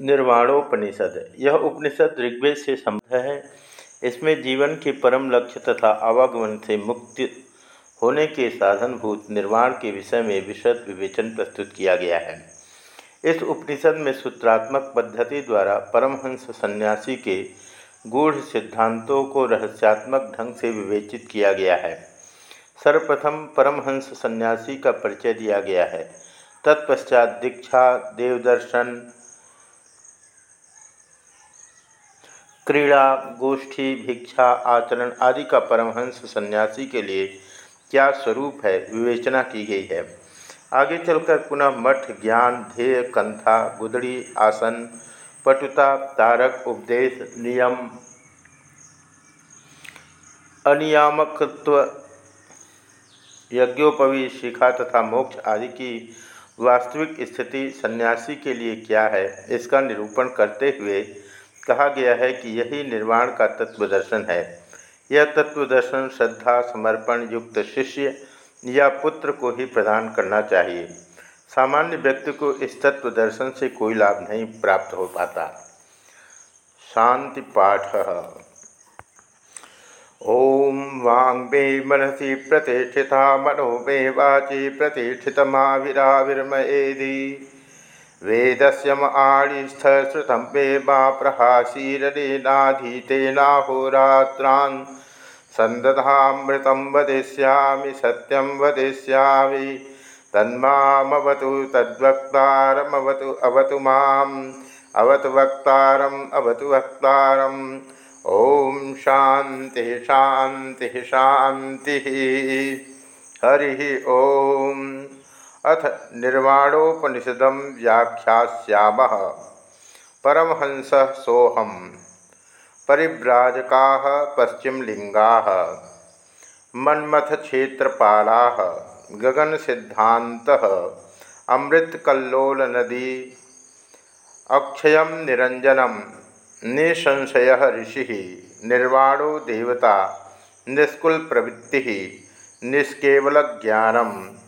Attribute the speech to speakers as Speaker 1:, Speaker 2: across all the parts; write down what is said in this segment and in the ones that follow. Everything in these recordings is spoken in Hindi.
Speaker 1: निर्वाणोपनिषद। यह उपनिषद ऋग्वेद से संबद्ध है। इसमें जीवन के परम लक्ष्य तथा आवागमन से मुक्ति होने के साधनभूत निर्वाण के विषय में विशद विवेचन प्रस्तुत किया गया है। इस उपनिषद में सूत्रात्मक पद्धति द्वारा परमहंस सन्यासी के गूढ़ सिद्धांतों को रहस्यात्मक ढंग से विवेचित किया गया है। सर्वप्रथम परमहंस सन्यासी का परिचय दिया गया है। तत्पश्चात दीक्षा, देवदर्शन क्रीड़ा, गोष्ठी, भिक्षा, आचरण आदि का परमहंस सन्यासी के लिए क्या स्वरूप है? विवेचना की गई है। आगे चलकर पुनः मठ, ज्ञान, ध्येय, कंथा, गुदड़ी, आसन, पटुता, तारक, उपदेश, नियम, अनियामकत्व, यज्ञोपवी, शिखा तथा मोक्ष आदि की वास्तविक स्थिति सन्यासी के लिए क्या है? इसका निरूपण करते हुए कहा गया है कि यही निर्वाण का तत्व दर्शन है। यह तत्व दर्शन श्रद्धा, समर्पण, युक्त शिष्य या पुत्र को ही प्रदान करना चाहिए। सामान्य व्यक्ति को इस तत्व दर्शन से कोई लाभ नहीं प्राप्त हो पाता। शांति पाठ। ओम वांगे मनसी प्रतिष्ठिता, मनो मे वाची प्रतिष्ठितमाविराविर्मयेदी। वेदस्यम आड़िस्थ श्रुतं मे मा प्रहासीरनेनाधीतेनाहोरात्रान् सन्दधामृतं वदिष्यामि, सत्यं वदिष्यामि। तन्मामवतु तद्वक्तारमवतु अवतु माम्। अवतु वक्तारम् अवतु वक्तारम् ॐ शान्तिः शान्तिः शान्तिः। हरिः ॐ अथ निर्वाणोपनिषद व्याख्यायाम परमहंस सोहम परिव्राजका पश्चिमलिंगा मन्मथ क्षेत्रपाला गगन सिद्धांत अमृतकल्लोल नदी अक्षय निरंजनम निसंशय ऋषि। निर्वाणो देवता। निष्कुल प्रवृत्ति निष्केवल ज्ञानम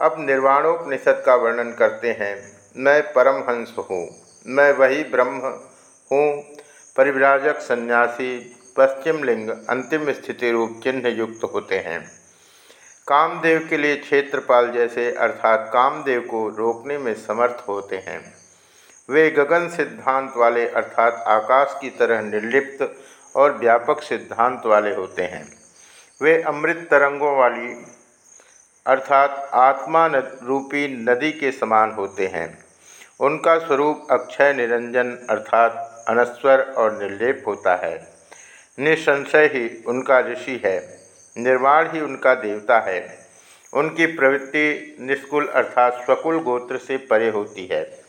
Speaker 1: अब निर्वाणोपनिषद का वर्णन करते हैं। मैं परमहंस हूँ, मैं वही ब्रह्म हूँ। परिव्राजक सन्यासी, पश्चिम लिंग, अंतिम स्थिति रूप चिन्ह युक्त होते हैं। कामदेव के लिए क्षेत्रपाल जैसे, अर्थात कामदेव को रोकने में समर्थ होते हैं। वे गगन सिद्धांत वाले, अर्थात आकाश की तरह निर्लिप्त और व्यापक सिद्धांत वाले होते हैं। वे अमृत तरंगों वाली अर्थात आत्मा रूपी नदी के समान होते हैं। उनका स्वरूप अक्षय निरंजन अर्थात अनस्वर और निर्लेप होता है। निसंशय ही उनका ऋषि है, निर्वाण ही उनका देवता है। उनकी प्रवृत्ति निष्कुल अर्थात स्वकुल गोत्र से परे होती है।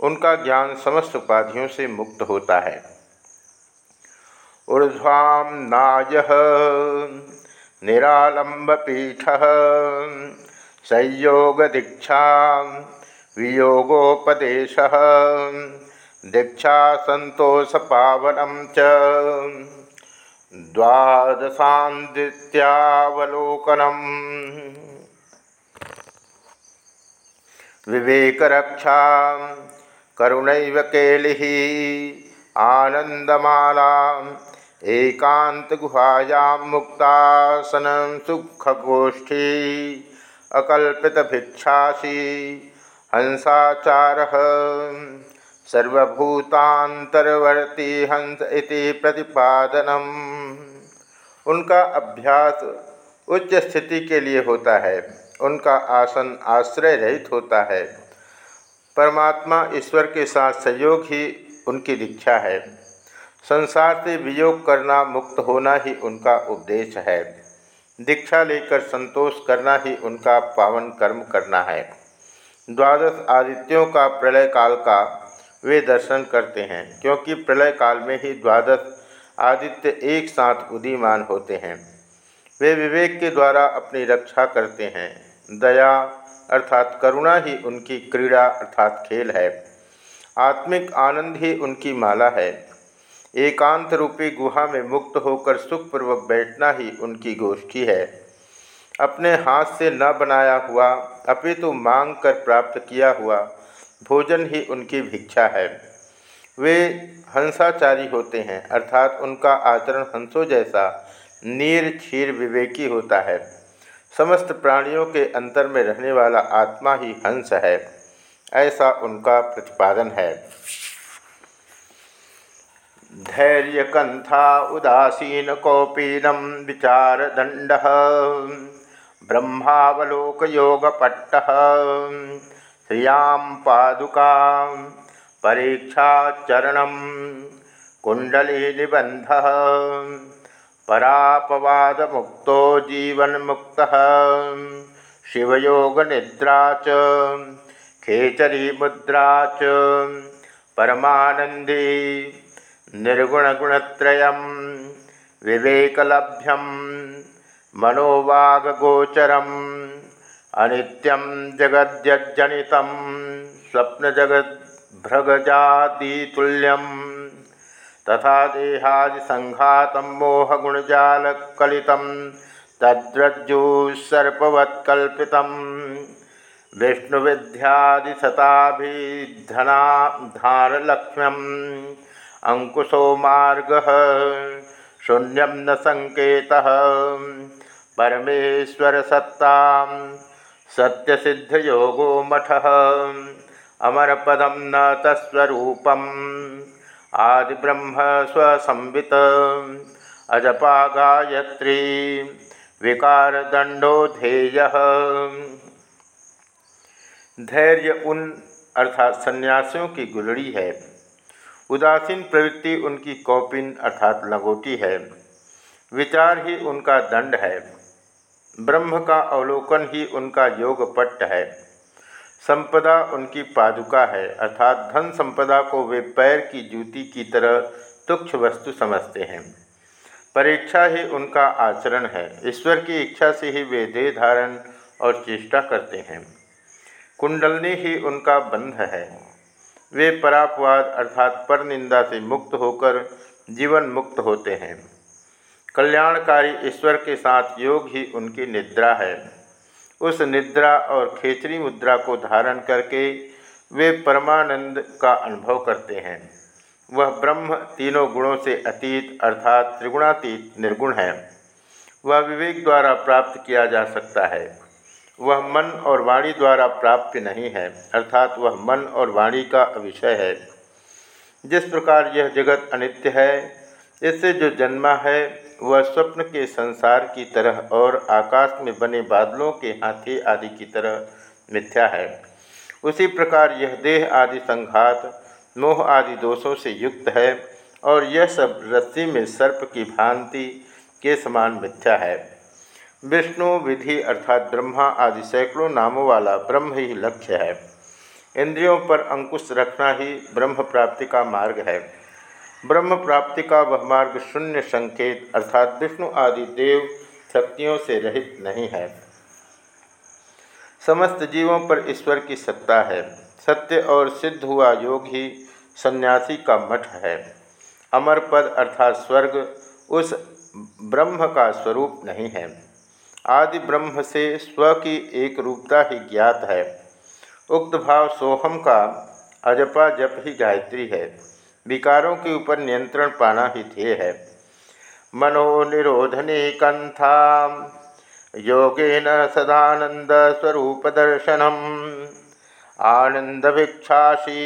Speaker 1: उनका ज्ञान समस्त उपाधियों से मुक्त होता है। ऊर्ध्वाम नाय निरालंबपीठ संयोगदीक्षा वियोगोपदेश। दीक्षा संतोष पावनम च। द्वादशान्दित्यावलोकनम विवेकरक्षा करुणैव केलिः। एकांत गुहायां मुक्तासन सुखगोष्ठी अकल्पित भिक्षासी, हंसाचार, सर्वभूतांतरवर्ती हंस इति प्रतिपादनम। उनका अभ्यास उच्च स्थिति के लिए होता है, उनका आसन आश्रय रहित होता है। परमात्मा ईश्वर के साथ सहयोग ही उनकी दीक्षा है। संसार से वियोग करना मुक्त होना ही उनका उपदेश है। दीक्षा लेकर संतोष करना ही उनका पावन कर्म करना है। द्वादश आदित्यों का प्रलय काल का वे दर्शन करते हैं, क्योंकि प्रलय काल में ही द्वादश आदित्य एक साथ उदीमान होते हैं। वे विवेक के द्वारा अपनी रक्षा करते हैं। दया अर्थात करुणा ही उनकी क्रीड़ा अर्थात खेल है। आत्मिक आनंद ही उनकी माला है। एकांत रूपी गुहा में मुक्त होकर सुखपूर्वक बैठना ही उनकी गोष्ठी है। अपने हाथ से न बनाया हुआ, अपितु मांग कर प्राप्त किया हुआ भोजन ही उनकी भिक्षा है। वे हंसाचारी होते हैं, अर्थात उनका आचरण हंसों जैसा नीर क्षीर विवेकी होता है। समस्त प्राणियों के अंतर में रहने वाला आत्मा ही हंस है, ऐसा उनका प्रतिपादन है। धैर्यकंथा उदासीन कौपीनम विचार दंड ब्रह्मावलोक योगपट्ट श्रियाँ पादुका परीक्षाचरण कुंडली निबंध परापवाद मुक्तो जीवन मुक्त शिवयोग निद्रा च खेचरी मुद्रा च, परमानंदी निर्गुणगुणत्रयं विवेकलभ्यं मनोवागगोचरम् अनित्यं जगद्यज्जनितं स्वप्नजगद्भ्रगजादितुल्यं तथा देहादिसङ्घातं मोहगुणजालकलितं तद्रज्जुसर्पवत्कल्पितं विष्णुविद्यादिशताभिधनाधारलक्ष्म्यम् अंकुशो मार्ग शून्यम न संकेत। परमेश्वर सत्ता सत्यसिद्धयोगो मठ अमरपदम न तस्वरूपम आदिब्रह्म स्वसंवित अजपा गायत्री विकार दंडोधेय धैर्य उन अर्थात सन्यासियों की गुलड़ी है। उदासीन प्रवृत्ति उनकी कौपिन अर्थात लंगोटी है। विचार ही उनका दंड है। ब्रह्म का अवलोकन ही उनका योग पट्ट है। संपदा उनकी पादुका है, अर्थात धन संपदा को वे पैर की जूती की तरह तुक्ष वस्तु समझते हैं। परीक्षा ही उनका आचरण है। ईश्वर की इच्छा से ही वे देह धारण और चेष्टा करते हैं। कुंडलनी ही उनका बंध है। वे परापवाद अर्थात पर निंदा से मुक्त होकर जीवन मुक्त होते हैं। कल्याणकारी ईश्वर के साथ योग ही उनकी निद्रा है। उस निद्रा और खेचरी मुद्रा को धारण करके वे परमानंद का अनुभव करते हैं। वह ब्रह्म तीनों गुणों से अतीत अर्थात त्रिगुणातीत निर्गुण है। वह विवेक द्वारा प्राप्त किया जा सकता है। वह मन और वाणी द्वारा प्राप्य नहीं है, अर्थात वह मन और वाणी का विषय है। जिस प्रकार यह जगत अनित्य है, इससे जो जन्मा है, वह स्वप्न के संसार की तरह और आकाश में बने बादलों के हाथी आदि की तरह मिथ्या है। उसी प्रकार यह देह आदि संघात, मोह आदि दोषों से युक्त है और यह सब रस्सी में सर्प की भांति के समान मिथ्या है। विष्णु विधि अर्थात ब्रह्मा आदि सैकड़ों नामों वाला ब्रह्म ही लक्ष्य है। इंद्रियों पर अंकुश रखना ही ब्रह्म प्राप्ति का मार्ग है। ब्रह्म प्राप्ति का वह मार्ग शून्य संकेत अर्थात विष्णु आदि देव शक्तियों से रहित नहीं है। समस्त जीवों पर ईश्वर की सत्ता है। सत्य और सिद्ध हुआ योग ही सन्यासी का मठ है। अमर पद अर्थात स्वर्ग उस ब्रह्म का स्वरूप नहीं है। आदि ब्रह्म से स्व की एक रूपता ही ज्ञात है। उक्त भाव सोहम का अजपा जप ही गायत्री है। विकारों के ऊपर नियंत्रण पाना ही ध्येय है। मनोनिरोधने कंथा योगेन सदानंद स्वरूप दर्शनम, आनंद भिक्षाशी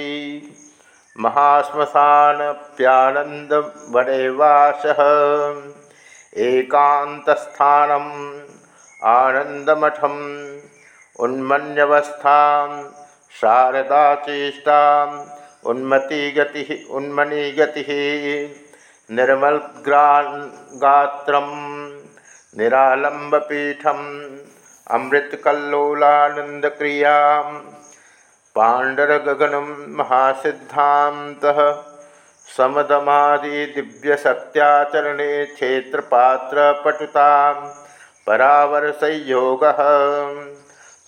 Speaker 1: महाश्मशान प्यानंद वनेवास एकांतस्थानम आनंदमठम उन्मन्यवस्था शारदा चेष्टा उन्मति गति उन्मनी गति निर्मलग्रागात्र निरालंबपीठम अमृतकल्लोलानंदक्रिया पाण्डरगगनं महासिद्धान्तः समदमादिदिव्यसत्याचरणे क्षेत्रपात्रपटुताम् परावरसंयोग।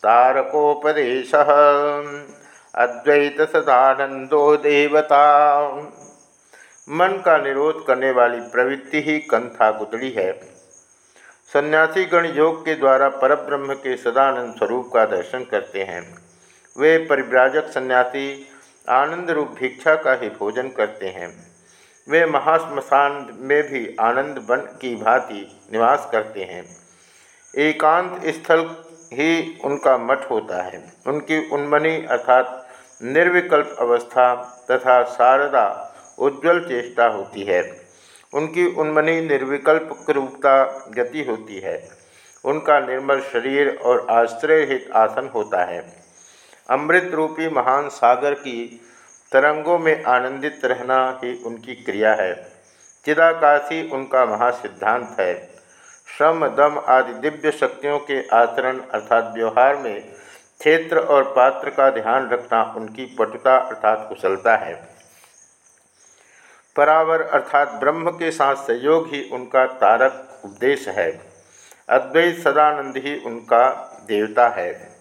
Speaker 1: तारकोपदेश। अद्वैत सदानंदो देवता। मन का निरोध करने वाली प्रवृत्ति ही कंथा गुदड़ी है। सन्यासी गण योग के द्वारा परब्रह्म के सदानंद स्वरूप का दर्शन करते हैं। वे परिव्राजक सन्यासी, आनंद रूप भिक्षा का ही भोजन करते हैं। वे महाश्मशान में भी आनंद वन की भांति निवास करते हैं। एकांत स्थल ही उनका मठ होता है। उनकी उन्मनी अर्थात निर्विकल्प अवस्था तथा शारदा उज्ज्वल चेष्टा होती है। उनकी उन्मनी निर्विकल्प रूपता गति होती है। उनका निर्मल शरीर और आश्रयहित आसन होता है। अमृत रूपी महान सागर की तरंगों में आनंदित रहना ही उनकी क्रिया है। चिदाकाशी उनका महासिद्धांत है। श्रम, दम आदि दिव्य शक्तियों के आचरण अर्थात व्यवहार में क्षेत्र और पात्र का ध्यान रखना उनकी पटुता अर्थात कुशलता है। परावर अर्थात ब्रह्म के साथ सहयोग ही उनका तारक उपदेश है। अद्वैत सदानंद ही उनका देवता है।